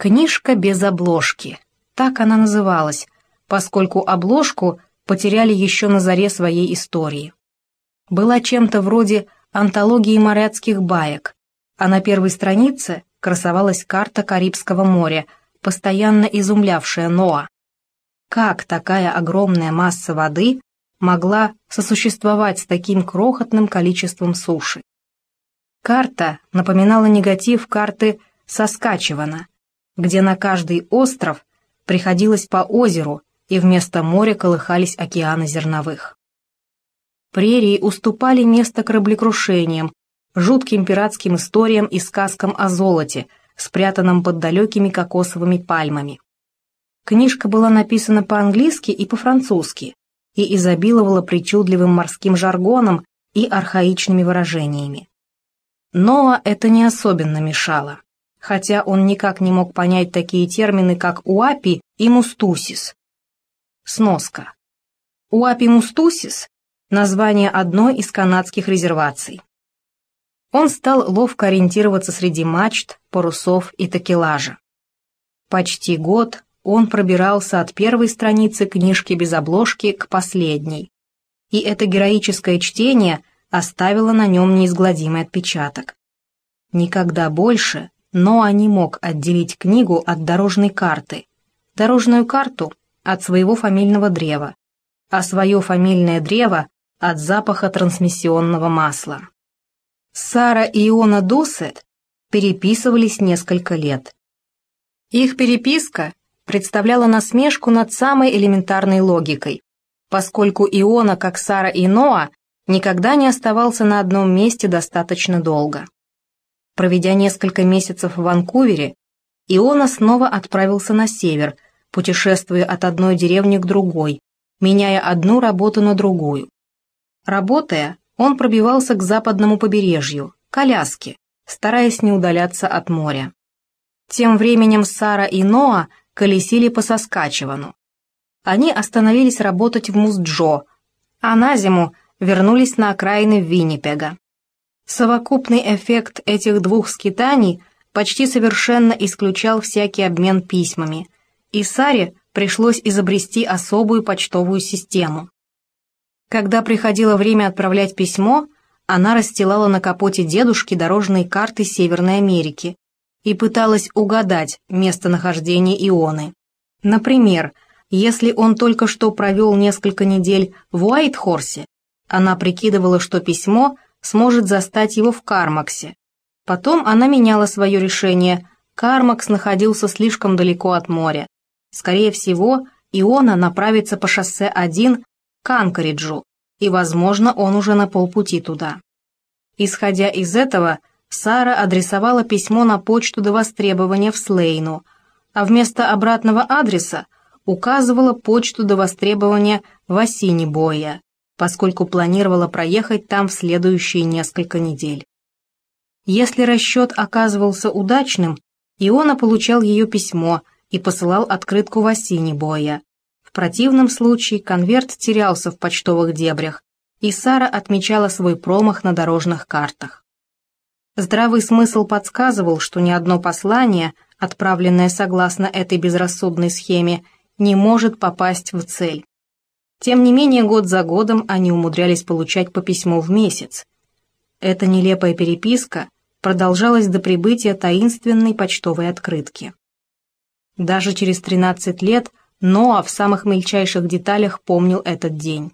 Книжка без обложки. Так она называлась, поскольку обложку потеряли еще на заре своей истории. Была чем-то вроде антологии моряцких баек, а на первой странице красовалась карта Карибского моря, постоянно изумлявшая Ноа. Как такая огромная масса воды могла сосуществовать с таким крохотным количеством суши? Карта напоминала негатив карты Соскачевана, где на каждый остров приходилось по озеру, и вместо моря колыхались океаны зерновых. Прерии уступали место кораблекрушениям, жутким пиратским историям и сказкам о золоте, спрятанном под далекими кокосовыми пальмами. Книжка была написана по-английски и по-французски и изобиловала причудливым морским жаргоном и архаичными выражениями. Ноа это не особенно мешало хотя он никак не мог понять такие термины, как уапи и мустусис. Сноска. Уапи мустусис – название одной из канадских резерваций. Он стал ловко ориентироваться среди мачт, парусов и такелажа. Почти год он пробирался от первой страницы книжки без обложки к последней, и это героическое чтение оставило на нем неизгладимый отпечаток. Никогда больше но не мог отделить книгу от дорожной карты, дорожную карту от своего фамильного древа, а свое фамильное древо от запаха трансмиссионного масла. Сара и Иона Досет переписывались несколько лет. Их переписка представляла насмешку над самой элементарной логикой, поскольку Иона, как Сара и Ноа, никогда не оставался на одном месте достаточно долго. Проведя несколько месяцев в Ванкувере, Иона снова отправился на север, путешествуя от одной деревни к другой, меняя одну работу на другую. Работая, он пробивался к западному побережью, к Аляске, стараясь не удаляться от моря. Тем временем Сара и Ноа колесили по Соскачевану. Они остановились работать в Мусджо, а на зиму вернулись на окраины Виннипега. Совокупный эффект этих двух скитаний почти совершенно исключал всякий обмен письмами, и Саре пришлось изобрести особую почтовую систему. Когда приходило время отправлять письмо, она расстилала на капоте дедушки дорожные карты Северной Америки и пыталась угадать местонахождение Ионы. Например, если он только что провел несколько недель в Уайтхорсе, она прикидывала, что письмо – сможет застать его в Кармаксе. Потом она меняла свое решение. Кармакс находился слишком далеко от моря. Скорее всего, Иона направится по шоссе 1 к Анкориджу, и, возможно, он уже на полпути туда. Исходя из этого, Сара адресовала письмо на почту до востребования в Слейну, а вместо обратного адреса указывала почту до востребования в Осинебоя поскольку планировала проехать там в следующие несколько недель. Если расчет оказывался удачным, Иона получал ее письмо и посылал открытку в осине боя. В противном случае конверт терялся в почтовых дебрях, и Сара отмечала свой промах на дорожных картах. Здравый смысл подсказывал, что ни одно послание, отправленное согласно этой безрассудной схеме, не может попасть в цель. Тем не менее, год за годом они умудрялись получать по письму в месяц. Эта нелепая переписка продолжалась до прибытия таинственной почтовой открытки. Даже через 13 лет Ноа в самых мельчайших деталях помнил этот день.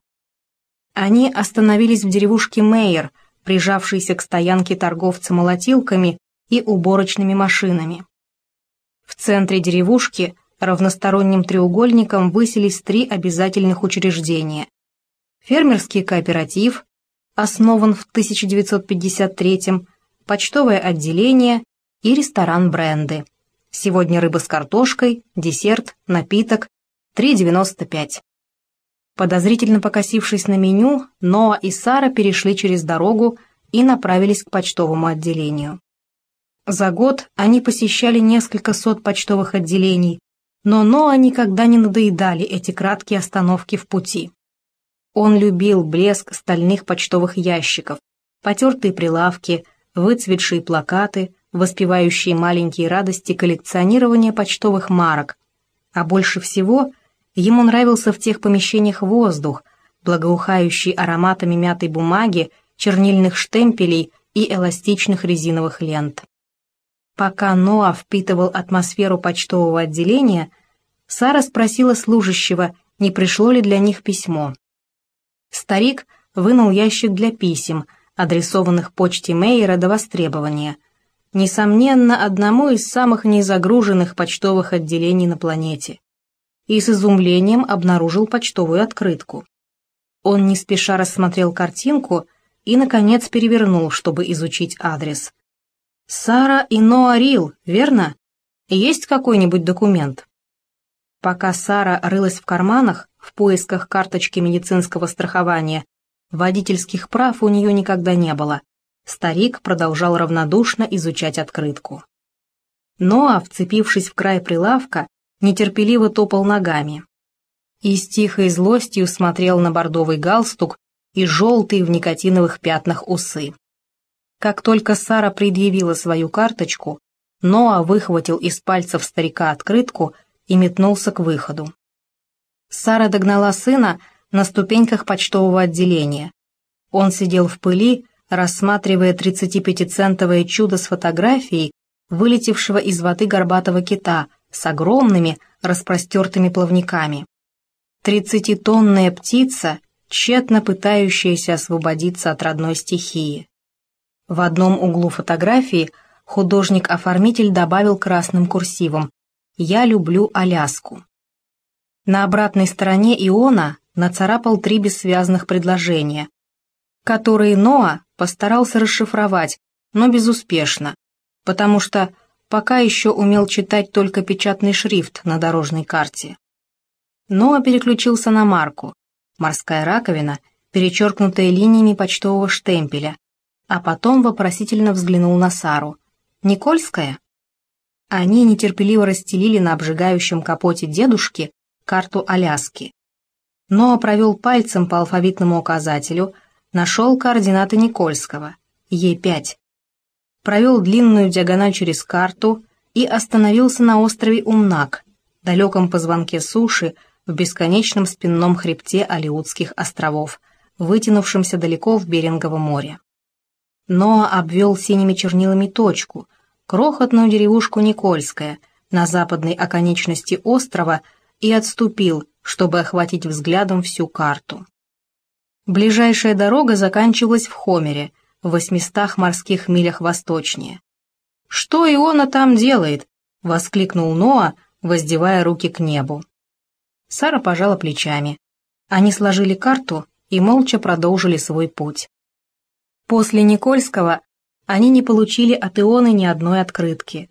Они остановились в деревушке Мейер, прижавшейся к стоянке торговца молотилками и уборочными машинами. В центре деревушки – равносторонним треугольником высились три обязательных учреждения. Фермерский кооператив, основан в 1953-м, почтовое отделение и ресторан бренды. Сегодня рыба с картошкой, десерт, напиток, 3,95. Подозрительно покосившись на меню, Ноа и Сара перешли через дорогу и направились к почтовому отделению. За год они посещали несколько сот почтовых отделений, но Ноа никогда не надоедали эти краткие остановки в пути. Он любил блеск стальных почтовых ящиков, потертые прилавки, выцветшие плакаты, воспевающие маленькие радости коллекционирования почтовых марок, а больше всего ему нравился в тех помещениях воздух, благоухающий ароматами мятой бумаги, чернильных штемпелей и эластичных резиновых лент. Пока Ноа впитывал атмосферу почтового отделения, Сара спросила служащего, не пришло ли для них письмо. Старик вынул ящик для писем, адресованных почте Мейера до востребования. Несомненно, одному из самых незагруженных почтовых отделений на планете. И с изумлением обнаружил почтовую открытку. Он не спеша рассмотрел картинку и, наконец, перевернул, чтобы изучить адрес. «Сара и Ноа Рил, верно? Есть какой-нибудь документ?» Пока Сара рылась в карманах в поисках карточки медицинского страхования, водительских прав у нее никогда не было. Старик продолжал равнодушно изучать открытку. Ноа, вцепившись в край прилавка, нетерпеливо топал ногами. И с тихой злостью смотрел на бордовый галстук и желтые в никотиновых пятнах усы. Как только Сара предъявила свою карточку, Ноа выхватил из пальцев старика открытку и метнулся к выходу. Сара догнала сына на ступеньках почтового отделения. Он сидел в пыли, рассматривая 35-центовое чудо с фотографией, вылетевшего из воды горбатого кита с огромными распростертыми плавниками. Тридцатитонная птица, тщетно пытающаяся освободиться от родной стихии. В одном углу фотографии художник-оформитель добавил красным курсивом «Я люблю Аляску». На обратной стороне Иона нацарапал три бессвязных предложения, которые Ноа постарался расшифровать, но безуспешно, потому что пока еще умел читать только печатный шрифт на дорожной карте. Ноа переключился на марку, морская раковина, перечеркнутая линиями почтового штемпеля, а потом вопросительно взглянул на Сару. «Никольская?» Они нетерпеливо расстелили на обжигающем капоте дедушки карту Аляски. Но провел пальцем по алфавитному указателю, нашел координаты Никольского, Е5. Провел длинную диагональ через карту и остановился на острове Умнак, далеком позвонке суши в бесконечном спинном хребте Алиутских островов, вытянувшемся далеко в Берингово море. Ноа обвел синими чернилами точку, крохотную деревушку Никольская, на западной оконечности острова, и отступил, чтобы охватить взглядом всю карту. Ближайшая дорога заканчивалась в Хомере, в восьмистах морских милях восточнее. «Что Иона там делает?» — воскликнул Ноа, воздевая руки к небу. Сара пожала плечами. Они сложили карту и молча продолжили свой путь. После Никольского они не получили от Ионы ни одной открытки.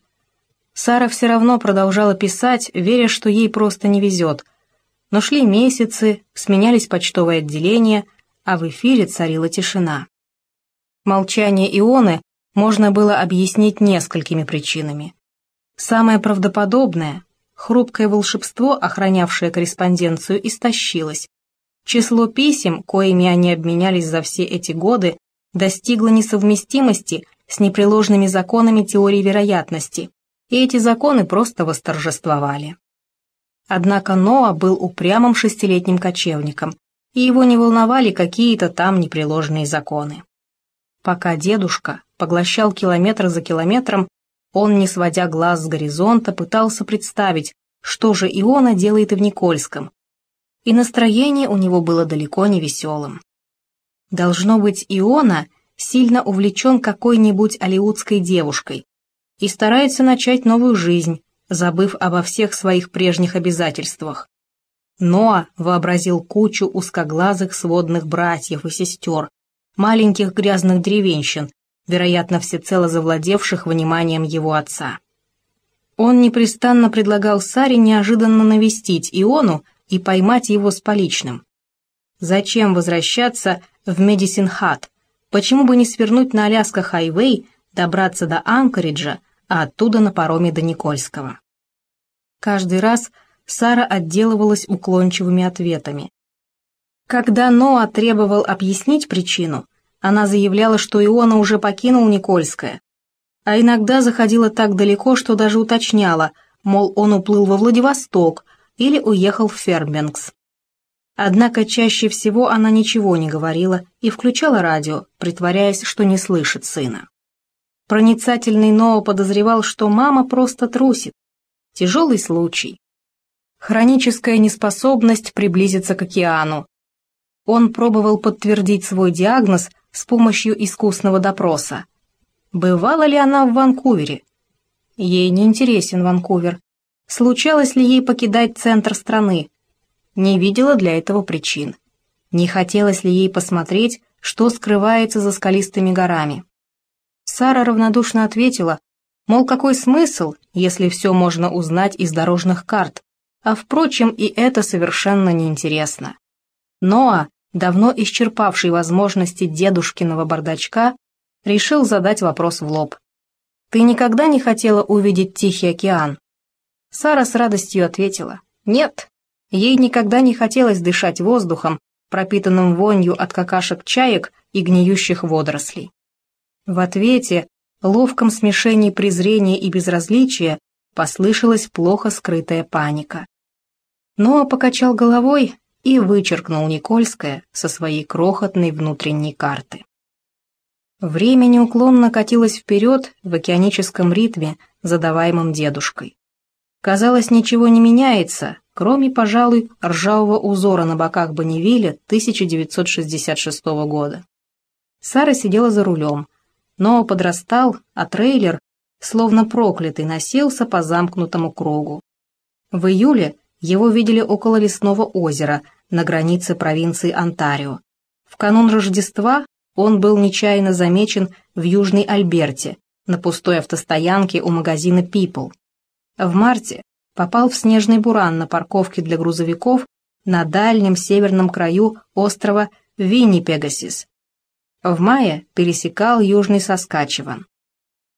Сара все равно продолжала писать, веря, что ей просто не везет. Но шли месяцы, сменялись почтовые отделения, а в эфире царила тишина. Молчание Ионы можно было объяснить несколькими причинами. Самое правдоподобное — хрупкое волшебство, охранявшее корреспонденцию, истощилось. Число писем, коими они обменялись за все эти годы, достигла несовместимости с непреложными законами теории вероятности, и эти законы просто восторжествовали. Однако Ноа был упрямым шестилетним кочевником, и его не волновали какие-то там непреложные законы. Пока дедушка поглощал километр за километром, он, не сводя глаз с горизонта, пытался представить, что же Иона делает в Никольском. И настроение у него было далеко не веселым. Должно быть, Иона сильно увлечен какой-нибудь алиутской девушкой и старается начать новую жизнь, забыв обо всех своих прежних обязательствах. Ноа вообразил кучу узкоглазых сводных братьев и сестер, маленьких грязных деревенщин, вероятно, всецело завладевших вниманием его отца. Он непрестанно предлагал Саре неожиданно навестить Иону и поймать его с поличным. Зачем возвращаться в Медисин-Хат? Почему бы не свернуть на Аляска-хайвей, добраться до Анкориджа, а оттуда на пароме до Никольского? Каждый раз Сара отделывалась уклончивыми ответами. Когда Ноа требовал объяснить причину, она заявляла, что Иона уже покинул Никольское. а иногда заходила так далеко, что даже уточняла, мол, он уплыл во Владивосток или уехал в Фербенкс. Однако чаще всего она ничего не говорила и включала радио, притворяясь, что не слышит сына. Проницательный Ноа подозревал, что мама просто трусит. Тяжелый случай. Хроническая неспособность приблизиться к океану. Он пробовал подтвердить свой диагноз с помощью искусного допроса. Бывала ли она в Ванкувере? Ей не интересен Ванкувер. Случалось ли ей покидать центр страны? Не видела для этого причин. Не хотелось ли ей посмотреть, что скрывается за скалистыми горами? Сара равнодушно ответила, мол, какой смысл, если все можно узнать из дорожных карт, а впрочем, и это совершенно неинтересно. Ноа, давно исчерпавший возможности дедушкиного бардачка, решил задать вопрос в лоб. «Ты никогда не хотела увидеть Тихий океан?» Сара с радостью ответила. «Нет, ей никогда не хотелось дышать воздухом, пропитанным вонью от какашек чаек и гниющих водорослей». В ответе, ловком смешении презрения и безразличия, послышалась плохо скрытая паника. Ноа покачал головой и вычеркнул Никольское со своей крохотной внутренней карты. Время неуклонно катилось вперед в океаническом ритме, задаваемом дедушкой. Казалось, ничего не меняется, кроме, пожалуй, ржавого узора на боках Бонневилля 1966 года. Сара сидела за рулем, но подрастал, а трейлер, словно проклятый, носился по замкнутому кругу. В июле его видели около лесного озера – на границе провинции Онтарио. В канун Рождества он был нечаянно замечен в Южной Альберте, на пустой автостоянке у магазина People. В марте попал в снежный буран на парковке для грузовиков на дальнем северном краю острова Виннипегасис. В мае пересекал Южный Соскачеван.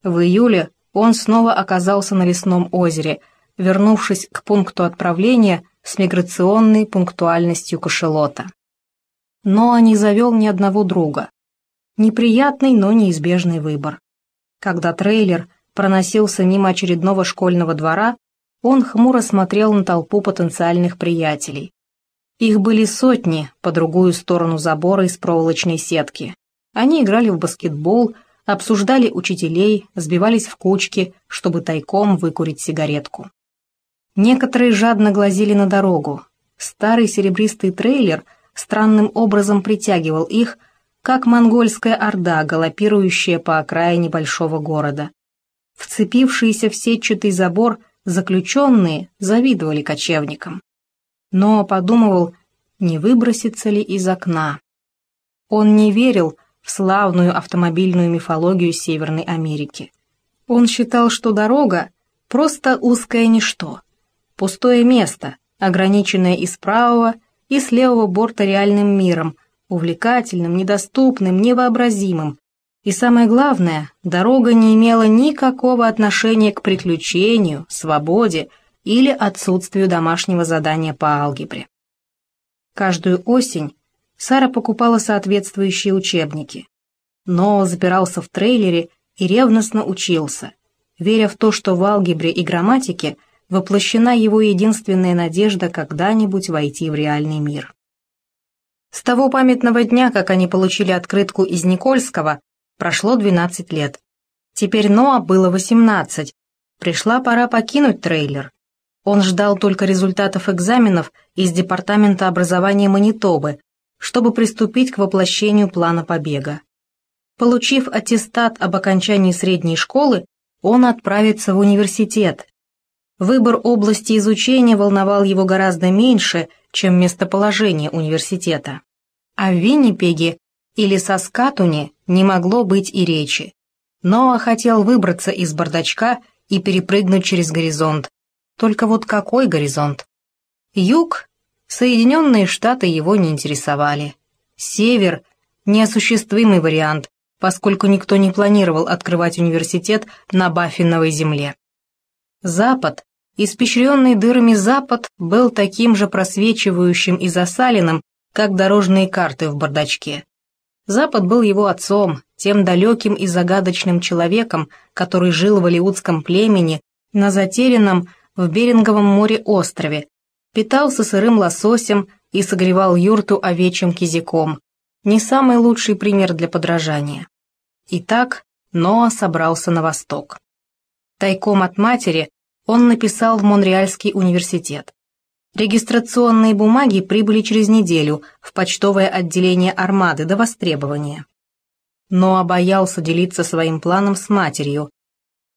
В июле он снова оказался на лесном озере, вернувшись к пункту отправления с миграционной пунктуальностью кошелота. Но не завел ни одного друга. Неприятный, но неизбежный выбор. Когда трейлер проносился мимо очередного школьного двора, он хмуро смотрел на толпу потенциальных приятелей. Их были сотни по другую сторону забора из проволочной сетки. Они играли в баскетбол, обсуждали учителей, сбивались в кучки, чтобы тайком выкурить сигаретку. Некоторые жадно глазели на дорогу. Старый серебристый трейлер странным образом притягивал их, как монгольская орда, галопирующая по окраине большого города. Вцепившиеся в сетчатый забор заключенные завидовали кочевникам. Но подумывал, не выбросится ли из окна. Он не верил в славную автомобильную мифологию Северной Америки. Он считал, что дорога — просто узкое ничто — Пустое место, ограниченное и с правого, и с левого борта реальным миром, увлекательным, недоступным, невообразимым. И самое главное, дорога не имела никакого отношения к приключению, свободе или отсутствию домашнего задания по алгебре. Каждую осень Сара покупала соответствующие учебники. Но запирался в трейлере и ревностно учился, веря в то, что в алгебре и грамматике – воплощена его единственная надежда когда-нибудь войти в реальный мир. С того памятного дня, как они получили открытку из Никольского, прошло 12 лет. Теперь Ноа было 18. Пришла пора покинуть трейлер. Он ждал только результатов экзаменов из Департамента образования Манитобы, чтобы приступить к воплощению плана побега. Получив аттестат об окончании средней школы, он отправится в университет, Выбор области изучения волновал его гораздо меньше, чем местоположение университета. А в Виннипеге или Саскатуне не могло быть и речи. Ноа хотел выбраться из бардачка и перепрыгнуть через горизонт. Только вот какой горизонт? Юг, Соединенные Штаты его не интересовали. Север – неосуществимый вариант, поскольку никто не планировал открывать университет на Баффиновой земле. Запад Испещренный дырами запад был таким же просвечивающим и засаленным, как дорожные карты в бардачке. Запад был его отцом, тем далеким и загадочным человеком, который жил в алиутском племени на затерянном в Беринговом море острове, питался сырым лососем и согревал юрту овечьим кизиком. Не самый лучший пример для подражания. Итак, Ноа собрался на восток. Тайком от матери он написал в Монреальский университет. Регистрационные бумаги прибыли через неделю в почтовое отделение «Армады» до востребования. Но боялся делиться своим планом с матерью.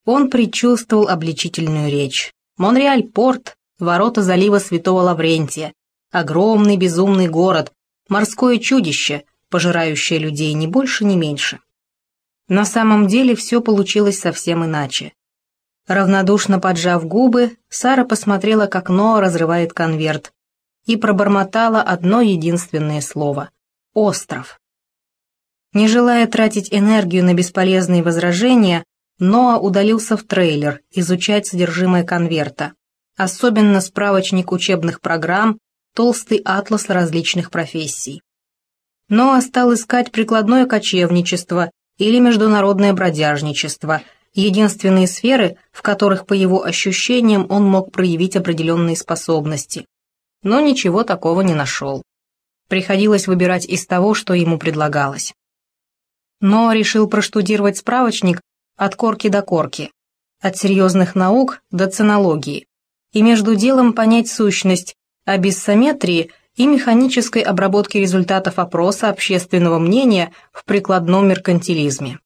Он предчувствовал обличительную речь. Монреаль-порт, ворота залива Святого Лаврентия, огромный безумный город, морское чудище, пожирающее людей ни больше, ни меньше. На самом деле все получилось совсем иначе. Равнодушно поджав губы, Сара посмотрела, как Ноа разрывает конверт, и пробормотала одно единственное слово — «остров». Не желая тратить энергию на бесполезные возражения, Ноа удалился в трейлер изучать содержимое конверта, особенно справочник учебных программ, толстый атлас различных профессий. Ноа стал искать прикладное кочевничество или международное бродяжничество, единственные сферы, в которых, по его ощущениям, он мог проявить определенные способности. Но ничего такого не нашел. Приходилось выбирать из того, что ему предлагалось но решил проштудировать справочник от корки до корки, от серьезных наук до ценологии, и между делом понять сущность абиссометрии и механической обработки результатов опроса общественного мнения в прикладном меркантилизме.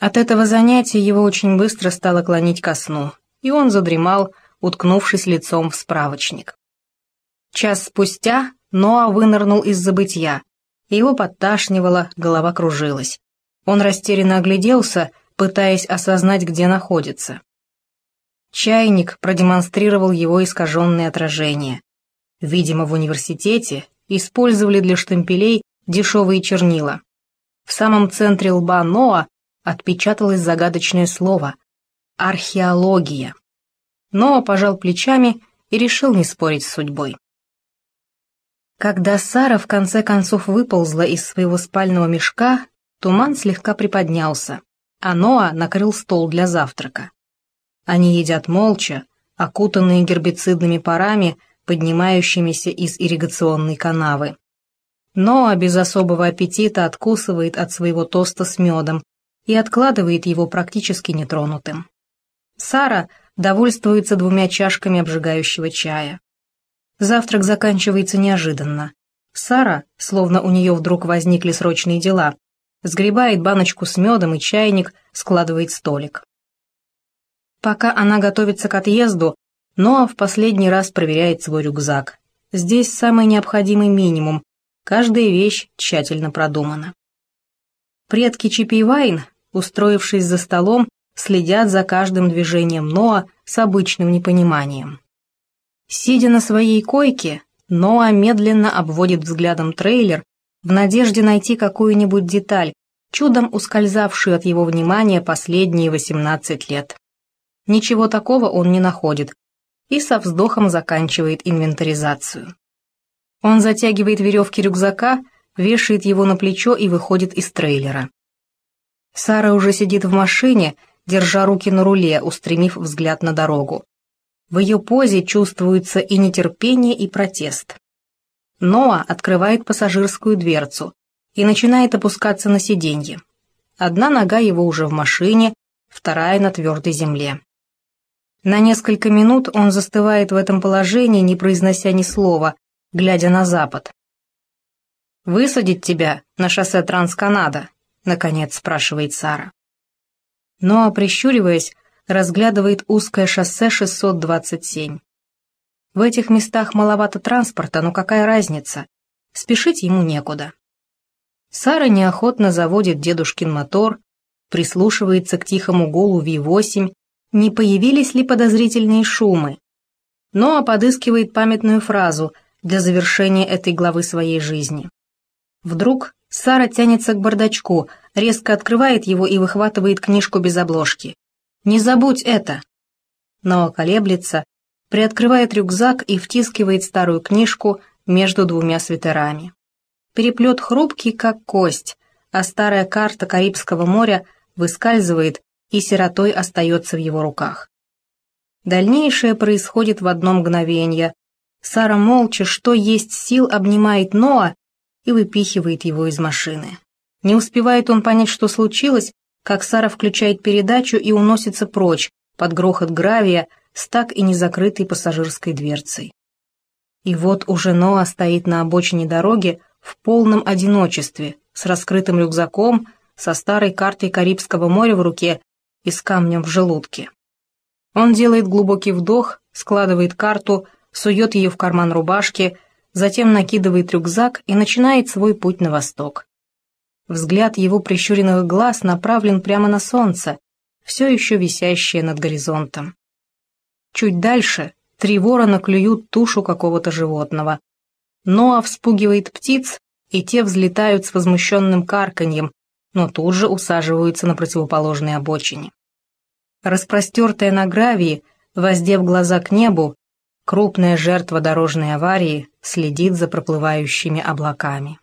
От этого занятия его очень быстро стало клонить ко сну, и он задремал, уткнувшись лицом в справочник. Час спустя Ноа вынырнул из забытья, его подташнивало, голова кружилась. Он растерянно огляделся, пытаясь осознать, где находится. Чайник продемонстрировал его искаженное отражение. Видимо, в университете использовали для штемпелей дешевые чернила. В самом центре лба Ноа отпечаталось загадочное слово «археология». Ноа пожал плечами и решил не спорить с судьбой. Когда Сара в конце концов выползла из своего спального мешка, туман слегка приподнялся, а Ноа накрыл стол для завтрака. Они едят молча, окутанные гербицидными парами, поднимающимися из ирригационной канавы. Ноа без особого аппетита откусывает от своего тоста с медом и откладывает его практически нетронутым. Сара довольствуется двумя чашками обжигающего чая. Завтрак заканчивается неожиданно. Сара, словно у нее вдруг возникли срочные дела, сгребает баночку с медом и чайник, складывает столик. Пока она готовится к отъезду, Ноа в последний раз проверяет свой рюкзак. Здесь самый необходимый минимум, каждая вещь тщательно продумана. Предки Чипи Вайн, устроившись за столом, следят за каждым движением Ноа с обычным непониманием. Сидя на своей койке, Ноа медленно обводит взглядом трейлер в надежде найти какую-нибудь деталь, чудом ускользавшую от его внимания последние 18 лет. Ничего такого он не находит и со вздохом заканчивает инвентаризацию. Он затягивает веревки рюкзака, вешает его на плечо и выходит из трейлера. Сара уже сидит в машине, держа руки на руле, устремив взгляд на дорогу. В ее позе чувствуется и нетерпение, и протест. Ноа открывает пассажирскую дверцу и начинает опускаться на сиденье. Одна нога его уже в машине, вторая на твердой земле. На несколько минут он застывает в этом положении, не произнося ни слова, глядя на запад. «Высадить тебя на шоссе Трансканада?» — наконец спрашивает Сара. Ноа, прищуриваясь, разглядывает узкое шоссе 627. В этих местах маловато транспорта, но какая разница? Спешить ему некуда. Сара неохотно заводит дедушкин мотор, прислушивается к тихому гулу Ви-8, не появились ли подозрительные шумы. Но подыскивает памятную фразу для завершения этой главы своей жизни. Вдруг Сара тянется к бардачку, резко открывает его и выхватывает книжку без обложки. Не забудь это!» Но колеблется, приоткрывает рюкзак и втискивает старую книжку между двумя свитерами. Переплет хрупкий, как кость, а старая карта Карибского моря выскальзывает и сиротой остается в его руках. Дальнейшее происходит в одно мгновение. Сара молча, что есть сил, обнимает Ноа и выпихивает его из машины. Не успевает он понять, что случилось, как Сара включает передачу и уносится прочь, под грохот гравия, с так и незакрытой пассажирской дверцей. И вот уже Ноа стоит на обочине дороги в полном одиночестве, с раскрытым рюкзаком, со старой картой Карибского моря в руке и с камнем в желудке. Он делает глубокий вдох, складывает карту, сует ее в карман рубашки, затем накидывает рюкзак и начинает свой путь на восток. Взгляд его прищуренных глаз направлен прямо на солнце, все еще висящее над горизонтом. Чуть дальше три ворона клюют тушу какого-то животного. Ноа вспугивает птиц, и те взлетают с возмущенным карканьем, но тут же усаживаются на противоположной обочине. Распростертая на гравии, воздев глаза к небу, крупная жертва дорожной аварии следит за проплывающими облаками.